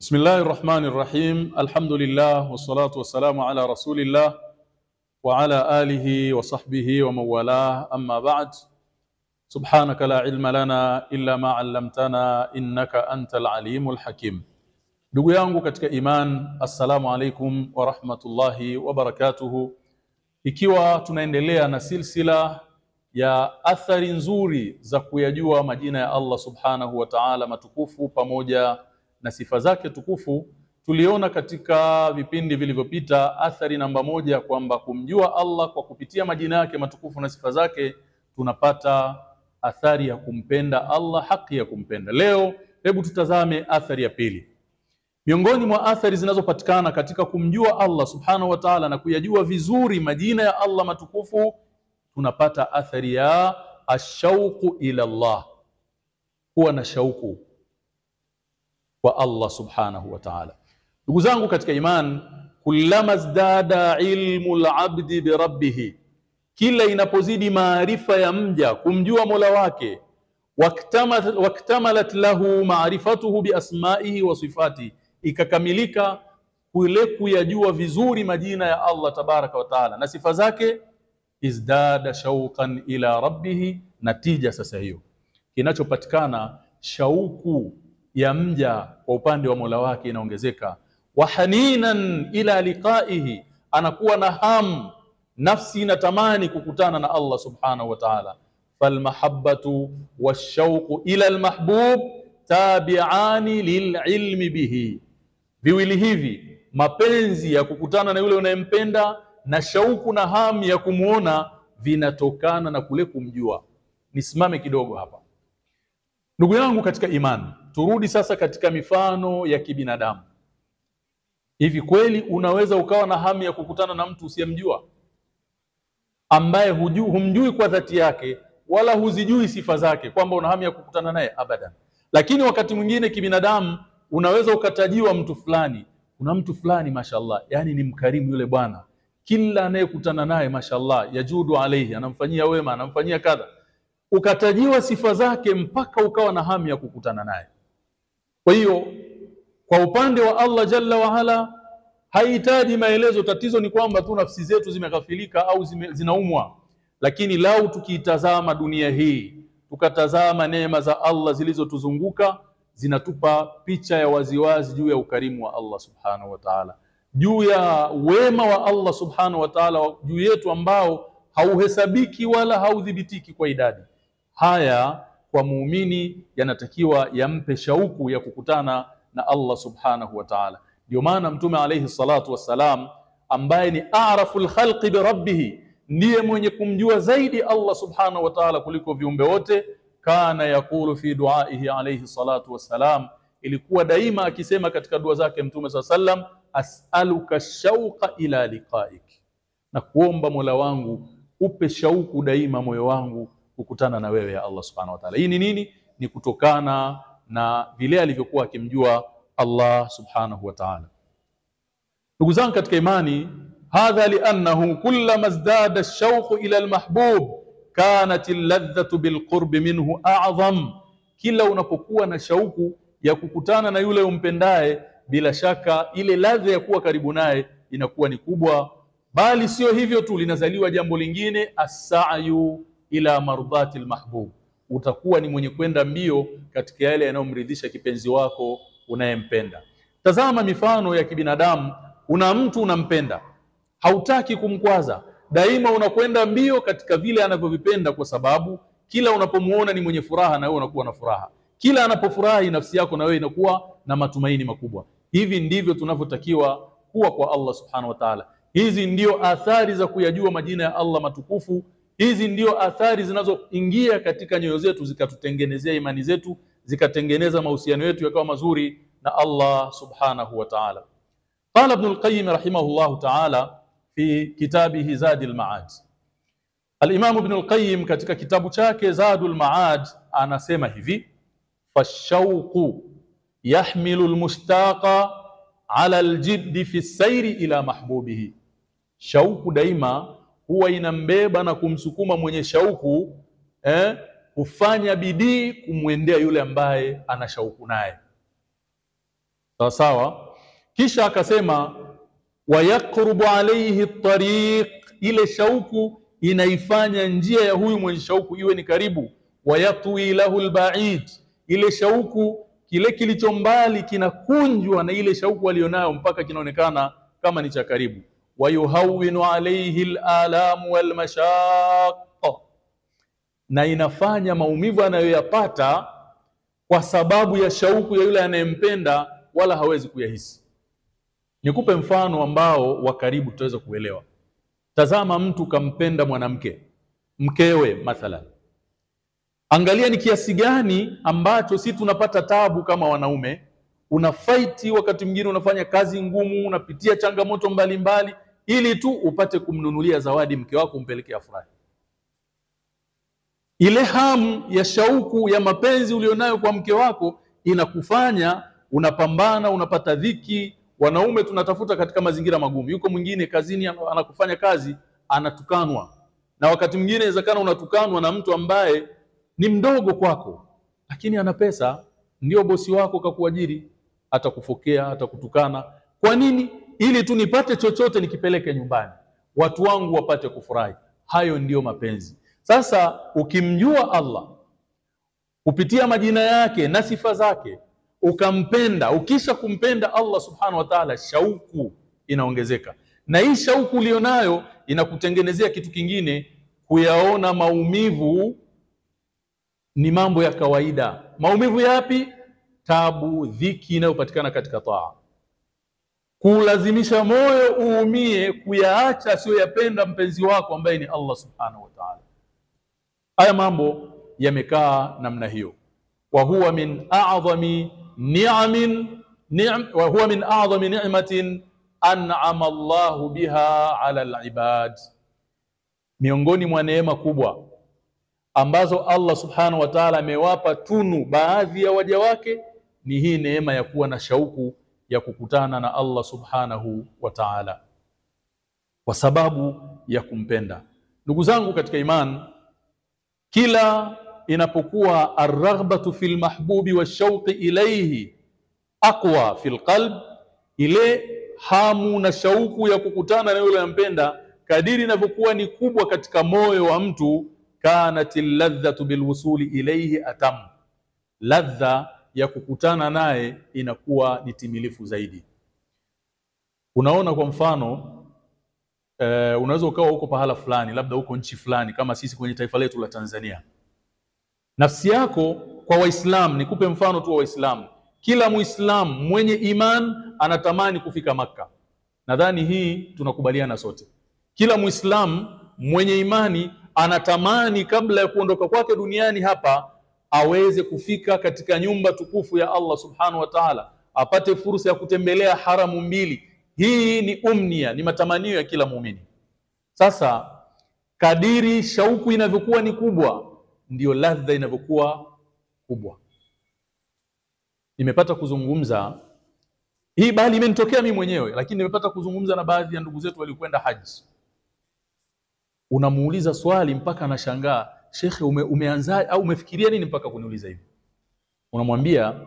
Bismillahi rahmani rahim alhamdulillah wassalatu wassalamu ala rasulillah wa ala alihi wa sahbihi wa mawalah amma ba'd. Subhanaka la علم lana illa ma 'allamtana innaka antal alimul hakim. Ndugu yangu katika iman assalamu alaikum wa rahmatullahi wa barakatuhu. Ikiwa tunaendelea na silsila ya athari nzuri za kuyajua majina ya Allah subhanahu wa ta'ala matukufu pamoja na sifa zake tukufu tuliona katika vipindi vilivyopita athari namba moja kwamba kumjua Allah kwa kupitia majina yake matukufu na sifa zake tunapata athari ya kumpenda Allah haki ya kumpenda. Leo hebu tutazame athari ya pili. Miongoni mwa athari zinazopatikana katika kumjua Allah subhanahu wa ta'ala na kuyajua vizuri majina ya Allah matukufu tunapata athari ya ashauku ila Allah. Kuwa na shauku kwa Allah subhanahu wa ta'ala. Ndugu zangu katika iman, kullama zdada ilmu labdi birabbihi, kila inapozidi maarifa ya mja kumjua Mola wake, waktamalat, waktamalat lahu maarifatuhu biasmaihi wa sifati, ikakamilika kule kuyajua vizuri majina ya Allah tabaraka wa taala na sifa zake, izdada shauqan ila rabbihi. natija sasa hiyo kinachopatikana shauku ya mja kwa upande wa Mola wake inaongezeka, wa haninan ila liqaihi, anakuwa na hamu, nafsi inatamani kukutana na Allah subhanahu wa ta'ala. Falmahabbatu washauqu ila almahbub tabi'ani lililmi bihi, viwili hivi, mapenzi ya kukutana na yule unayempenda na shauku na hamu ya kumwona vinatokana na kule kumjua. Nisimame kidogo hapa, ndugu yangu katika imani turudi sasa katika mifano ya kibinadamu. Hivi kweli unaweza ukawa na hamu ya kukutana na mtu usiyemjua ambaye hujui, humjui kwa dhati yake wala huzijui sifa zake, kwamba una hamu ya kukutana naye? Abadan. Lakini wakati mwingine kibinadamu unaweza ukatajiwa mtu fulani, kuna mtu fulani mashallah, yani ni mkarimu yule bwana, kila anayekutana naye mashallah, yajudu alaihi, anamfanyia wema, anamfanyia kadha ukatajiwa sifa zake mpaka ukawa na hamu ya kukutana naye. Kwa hiyo kwa upande wa Allah jalla waala haihitaji maelezo. Tatizo ni kwamba tu nafsi zetu zimeghafilika au zime, zinaumwa. Lakini lau tukiitazama dunia hii tukatazama neema za Allah zilizotuzunguka zinatupa picha ya waziwazi juu ya ukarimu wa Allah subhanahu wa ta'ala, juu ya wema wa Allah subhanahu wa ta'ala juu yetu ambao hauhesabiki wala haudhibitiki kwa idadi. Haya kwa muumini yanatakiwa yampe shauku ya kukutana na Allah subhanahu wa ta'ala. Ndio maana Mtume alayhi salatu wassalam, ambaye ni arafu lkhalqi birabbihi, ndiye mwenye kumjua zaidi Allah subhanahu wa ta'ala kuliko viumbe wote, kana yaqulu fi duaihi alayhi salatu wassalam, ilikuwa daima akisema katika dua zake Mtume saa sallam, as'aluka shauqa ila liqaik, na kuomba Mola wangu upe shauku daima moyo wangu kukutana na wewe ya Allah subhanahu wa ta'ala. Hii ni nini? Ni kutokana na vile alivyokuwa akimjua Allah subhanahu wa ta'ala. Ndugu zangu katika imani, hadha liannahu kullama zdada ash-shawqu ila al-mahbub kanat al-ladhatu bilqurbi minhu a'zam, kila unapokuwa na shauku ya kukutana na yule umpendaye, bila shaka ile ladha ya kuwa karibu naye inakuwa ni kubwa. Bali sio hivyo tu, linazaliwa jambo lingine, as-sa'yu ila mardhati almahbub, utakuwa ni mwenye kwenda mbio katika yale yanayomridhisha kipenzi wako unayempenda. Tazama mifano ya kibinadamu. Una mtu unampenda, hautaki kumkwaza, daima unakwenda mbio katika vile anavyovipenda, kwa sababu kila unapomuona ni mwenye furaha, na wewe unakuwa na furaha. Kila anapofurahi nafsi yako, na wewe inakuwa na matumaini makubwa. Hivi ndivyo tunavyotakiwa kuwa kwa Allah subhanahu wa ta'ala. Hizi ndio athari za kuyajua majina ya Allah matukufu. Hizi ndio athari zinazoingia katika nyoyo zetu zikatutengenezea imani zetu zikatengeneza mahusiano yetu yakawa mazuri na Allah subhanahu wa ta'ala. Qala Ibn al-Qayyim rahimahullahu ta'ala fi kitabihi Zadul Ma'ad. Al-Imam Ibn al-Qayyim katika kitabu chake Zadul Ma'ad anasema hivi, fashauqu yahmilu al-mushtaqa ala al-jidd fi as-sayri ila mahbubihi. Shauku daima huwa inambeba na kumsukuma mwenye shauku eh, kufanya bidii kumwendea yule ambaye ana shauku naye. sawa sawa. Kisha akasema wayaqrubu alayhi tariq, ile shauku inaifanya njia ya huyu mwenye shauku iwe ni karibu. Wayatwi lahu albaid, ile shauku kile kilicho mbali kinakunjwa na ile shauku aliyonayo mpaka kinaonekana kama ni cha karibu. Wayuhawinu alaihi lalamu walmashaq, na inafanya maumivu anayoyapata kwa sababu ya shauku ya yule anayempenda wala hawezi kuyahisi. Nikupe mfano ambao wa karibu tutaweza kuelewa. Tazama, mtu kampenda mwanamke mkewe mathalan, angalia ni kiasi gani ambacho si tunapata tabu kama wanaume. Una faiti, wakati mwingine unafanya kazi ngumu, unapitia changamoto mbalimbali mbali, ili tu upate kumnunulia zawadi mke wako, umpelekea furahi Ile hamu ya shauku ya mapenzi ulionayo kwa mke wako inakufanya unapambana, unapata dhiki. Wanaume tunatafuta katika mazingira magumu. Yuko mwingine kazini anakufanya kazi anatukanwa, na wakati mwingine inawezekana unatukanwa na mtu ambaye ni mdogo kwako, lakini ana pesa, ndio bosi wako kakuajiri, atakufokea, atakutukana. Kwa nini? Ili tu nipate chochote nikipeleke nyumbani, watu wangu wapate kufurahi. Hayo ndiyo mapenzi. Sasa ukimjua Allah kupitia majina yake na sifa zake ukampenda, ukisha kumpenda Allah subhanahu wa ta'ala, shauku inaongezeka, na hii shauku ulionayo inakutengenezea kitu kingine, kuyaona maumivu ni mambo ya kawaida. Maumivu yapi? Tabu, dhiki inayopatikana katika taa, kulazimisha moyo uumie kuyaacha asiyoyapenda mpenzi wako ambaye ni Allah subhanahu wa ta'ala. Haya mambo yamekaa namna hiyo, wa huwa min a'dhami ni'amin ni'am wa huwa min a'dhami ni'matin an'ama Allahu biha 'ala al-ibad, miongoni mwa neema kubwa ambazo Allah subhanahu wa ta'ala amewapa tunu baadhi ya waja wake ni hii neema ya kuwa na shauku ya kukutana na Allah subhanahu wa ta'ala kwa sababu ya kumpenda. Ndugu zangu katika iman kila inapokuwa arraghbatu fil mahbubi washauqi ilayhi aqwa fil qalb, ile hamu na shauku ya kukutana na yule anampenda kadiri inavyokuwa ni kubwa katika moyo wa mtu, kanat ladhatu bilwusuli ilayhi atam, ladha ya kukutana naye inakuwa ni timilifu zaidi. Unaona, kwa mfano e, unaweza ukawa huko pahala fulani, labda huko nchi fulani, kama sisi kwenye taifa letu la Tanzania. Nafsi yako kwa Waislamu, nikupe mfano tu wa Waislamu. Kila Muislamu mwenye iman anatamani kufika Makka. Nadhani hii tunakubaliana sote. Kila Muislamu mwenye imani anatamani kabla ya kuondoka kwake duniani hapa aweze kufika katika nyumba tukufu ya Allah subhanahu wa ta'ala, apate fursa ya kutembelea haramu mbili. Hii ni umnia, ni matamanio ya kila muumini. Sasa kadiri shauku inavyokuwa ni kubwa, ndiyo ladha inavyokuwa kubwa. Nimepata kuzungumza hii, bali imenitokea mimi mwenyewe, lakini nimepata kuzungumza na baadhi ya ndugu zetu waliokwenda haji. Unamuuliza swali mpaka anashangaa, shekhe, ume, umeanza au umefikiria nini mpaka kuniuliza hivi? Unamwambia,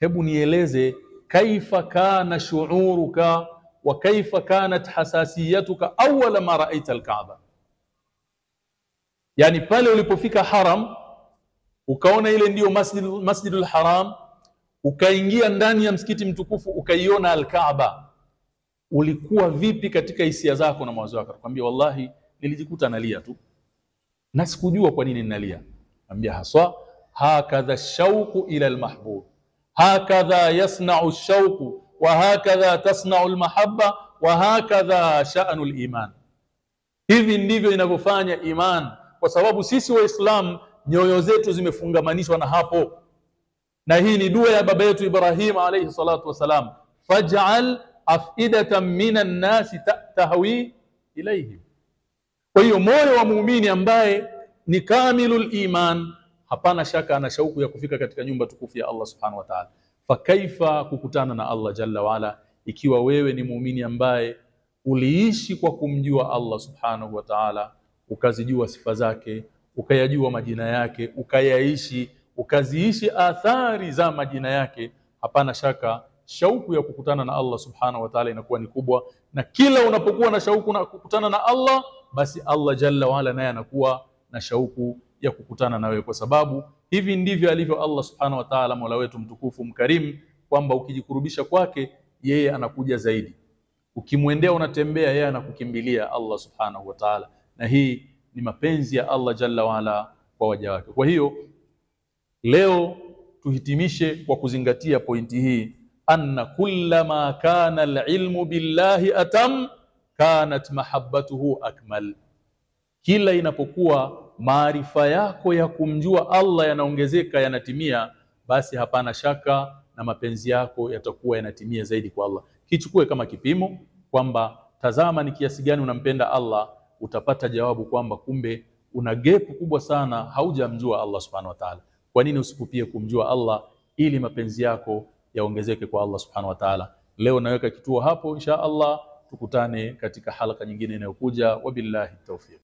hebu nieleze kaifa kana shuuruka wa kaifa kanat hasasiyatuka awala ma raaita alkaaba, yani pale ulipofika haram ukaona ile ndiyo masjid, masjidul haram, ukaingia ndani ya msikiti mtukufu ukaiona alkaaba, ulikuwa vipi katika hisia zako na mawazo yako? Nakwambia wallahi, nilijikuta nalia tu na sikujua kwa nini ninalia. Ambia haswa hakadha shauku ila almahbub hakadha yasnau shauku wa hakadha tasnau lmahaba wa hakadha sha'nu liman. Hivi ndivyo inavyofanya iman, kwa sababu sisi Waislamu nyoyo zetu zimefungamanishwa na hapo, na hii ni dua ya baba yetu Ibrahim alayhi salatu wassalam, faj'al afidatan minan nasi tahwi ilayhim. Kwa hiyo moyo wa muumini ambaye ni kamilul iman hapana shaka ana shauku ya kufika katika nyumba tukufu ya Allah subhanahu wa ta'ala. Fakaifa kukutana na Allah jalla waala, ikiwa wewe ni muumini ambaye uliishi kwa kumjua Allah subhanahu wa ta'ala, ukazijua sifa zake, ukayajua majina yake, ukayaishi, ukaziishi athari za majina yake, hapana shaka shauku ya kukutana na Allah subhanahu wa ta'ala inakuwa ni kubwa, na kila unapokuwa na shauku na kukutana na Allah, basi Allah jalla waala naye anakuwa na shauku ya kukutana na wewe, kwa sababu hivi ndivyo alivyo Allah subhanahu wa ta'ala, mola wetu mtukufu mkarimu, kwamba ukijikurubisha kwake yeye anakuja zaidi, ukimwendea unatembea, yeye anakukimbilia Allah subhanahu wa ta'ala, na hii ni mapenzi ya Allah jalla waala kwa waja wake. Kwa hiyo leo tuhitimishe kwa kuzingatia pointi hii, anna kullama kana alilmu billahi atam kanat mahabbatuhu akmal, kila inapokuwa maarifa yako ya kumjua Allah yanaongezeka yanatimia, basi hapana shaka na mapenzi yako yatakuwa yanatimia zaidi kwa Allah. Kichukue kama kipimo kwamba tazama ni kiasi gani unampenda Allah, utapata jawabu kwamba kumbe una gepu kubwa sana, haujamjua Allah subhanahu wa ta'ala. Kwa nini usikupie kumjua Allah ili mapenzi yako yaongezeke kwa Allah subhanahu wa ta'ala? Leo naweka kituo hapo, insha Allah tukutane katika halaka nyingine inayokuja. Wabillahi tawfiq.